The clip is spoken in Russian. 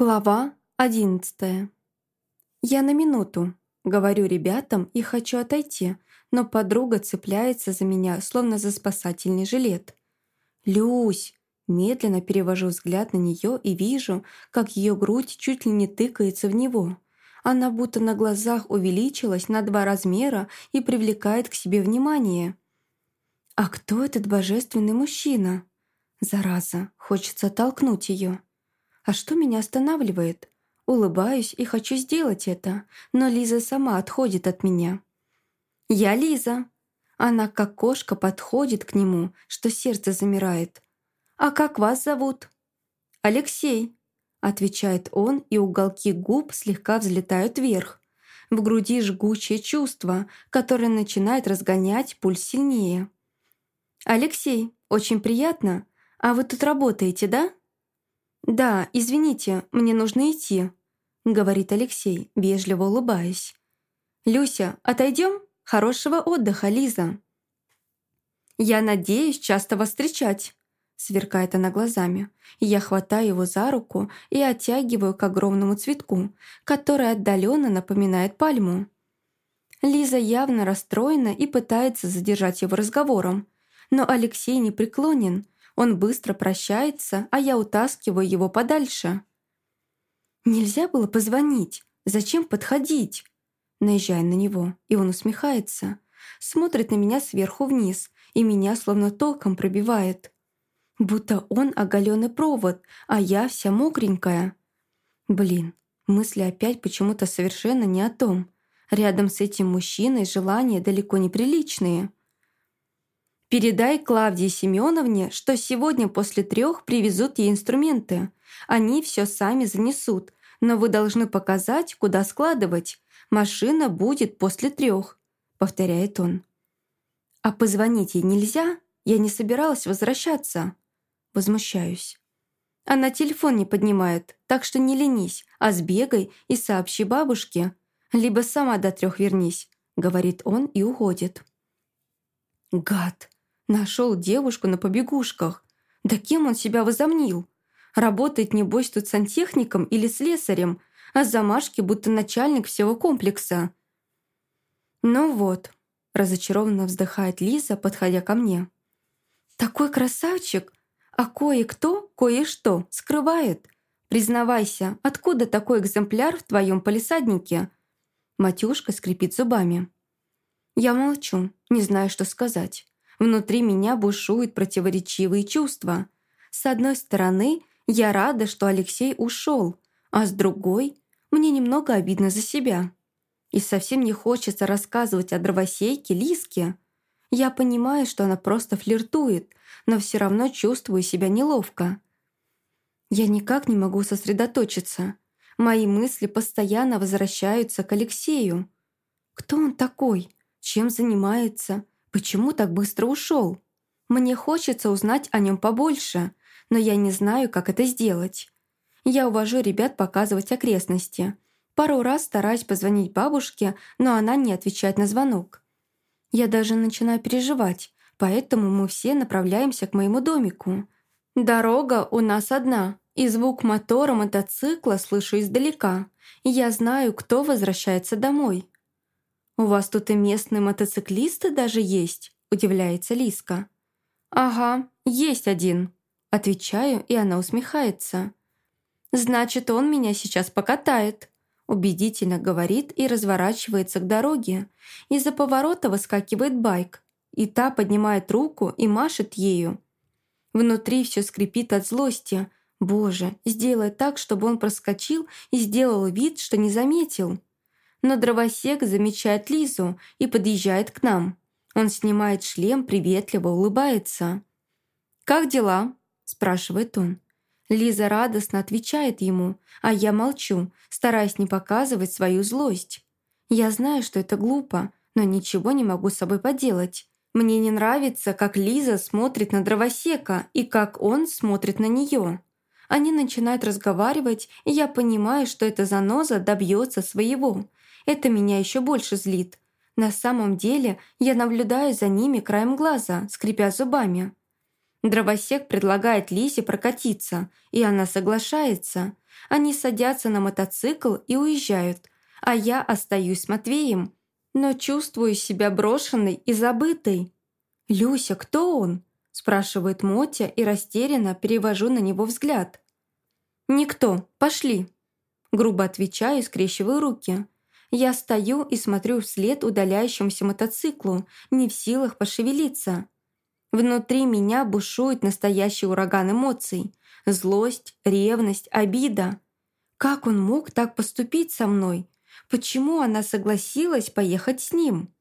Глава одиннадцатая. Я на минуту. Говорю ребятам и хочу отойти, но подруга цепляется за меня, словно за спасательный жилет. «Люсь!» Медленно перевожу взгляд на нее и вижу, как ее грудь чуть ли не тыкается в него. Она будто на глазах увеличилась на два размера и привлекает к себе внимание. «А кто этот божественный мужчина?» Зараза, хочется толкнуть ее. А что меня останавливает? Улыбаюсь и хочу сделать это, но Лиза сама отходит от меня. «Я Лиза!» Она как кошка подходит к нему, что сердце замирает. «А как вас зовут?» «Алексей», — отвечает он, и уголки губ слегка взлетают вверх. В груди жгучее чувство, которое начинает разгонять пульс сильнее. «Алексей, очень приятно. А вы тут работаете, да?» «Да, извините, мне нужно идти», — говорит Алексей, вежливо улыбаясь. «Люся, отойдем? Хорошего отдыха, Лиза!» «Я надеюсь часто вас встречать», — сверкает она глазами. Я хватаю его за руку и оттягиваю к огромному цветку, который отдаленно напоминает пальму. Лиза явно расстроена и пытается задержать его разговором, но Алексей не преклонен, он быстро прощается, а я утаскиваю его подальше. «Нельзя было позвонить. Зачем подходить?» Наезжая на него, и он усмехается. Смотрит на меня сверху вниз, и меня словно током пробивает. Будто он оголенный провод, а я вся мокренькая. Блин, мысли опять почему-то совершенно не о том. Рядом с этим мужчиной желания далеко не приличные. Передай Клавдии Семеновне, что сегодня после трех привезут ей инструменты. Они все сами занесут, но вы должны показать, куда складывать. Машина будет после трех, повторяет он. А позвонить ей нельзя? Я не собиралась возвращаться. Возмущаюсь. Она телефон не поднимает, так что не ленись, а сбегай и сообщи бабушке. Либо сама до трех вернись, говорит он и уходит. Гад! Нашел девушку на побегушках. Да кем он себя возомнил? Работает, небось, тут сантехником или слесарем, а замашки будто начальник всего комплекса. Ну вот, разочарованно вздыхает Лиза, подходя ко мне. Такой красавчик, а кое-кто кое-что скрывает. Признавайся, откуда такой экземпляр в твоем полисаднике? Матюшка скрипит зубами. Я молчу, не знаю, что сказать. Внутри меня бушуют противоречивые чувства. С одной стороны, я рада, что Алексей ушел, а с другой, мне немного обидно за себя. И совсем не хочется рассказывать о дровосейке Лиске. Я понимаю, что она просто флиртует, но все равно чувствую себя неловко. Я никак не могу сосредоточиться. Мои мысли постоянно возвращаются к Алексею. Кто он такой? Чем занимается? Почему так быстро ушел? Мне хочется узнать о нем побольше, но я не знаю, как это сделать. Я увожу ребят показывать окрестности. Пару раз стараюсь позвонить бабушке, но она не отвечает на звонок. Я даже начинаю переживать, поэтому мы все направляемся к моему домику. Дорога у нас одна, и звук мотора мотоцикла слышу издалека. Я знаю, кто возвращается домой. «У вас тут и местные мотоциклисты даже есть?» – удивляется Лиска. «Ага, есть один», – отвечаю, и она усмехается. «Значит, он меня сейчас покатает», – убедительно говорит и разворачивается к дороге. Из-за поворота выскакивает байк, и та поднимает руку и машет ею. Внутри все скрипит от злости. «Боже, сделай так, чтобы он проскочил и сделал вид, что не заметил» но дровосек замечает Лизу и подъезжает к нам. Он снимает шлем, приветливо улыбается. «Как дела?» – спрашивает он. Лиза радостно отвечает ему, а я молчу, стараясь не показывать свою злость. Я знаю, что это глупо, но ничего не могу с собой поделать. Мне не нравится, как Лиза смотрит на дровосека и как он смотрит на нее. Они начинают разговаривать, и я понимаю, что эта заноза добьется своего, это меня еще больше злит. На самом деле я наблюдаю за ними краем глаза, скрипя зубами. Дровосек предлагает Лизе прокатиться, и она соглашается. Они садятся на мотоцикл и уезжают, а я остаюсь с Матвеем, но чувствую себя брошенной и забытой. «Люся, кто он?» – спрашивает Мотя и растерянно перевожу на него взгляд. «Никто, пошли!» Грубо отвечаю и скрещиваю руки. Я стою и смотрю вслед удаляющемуся мотоциклу, не в силах пошевелиться. Внутри меня бушует настоящий ураган эмоций. Злость, ревность, обида. Как он мог так поступить со мной? Почему она согласилась поехать с ним?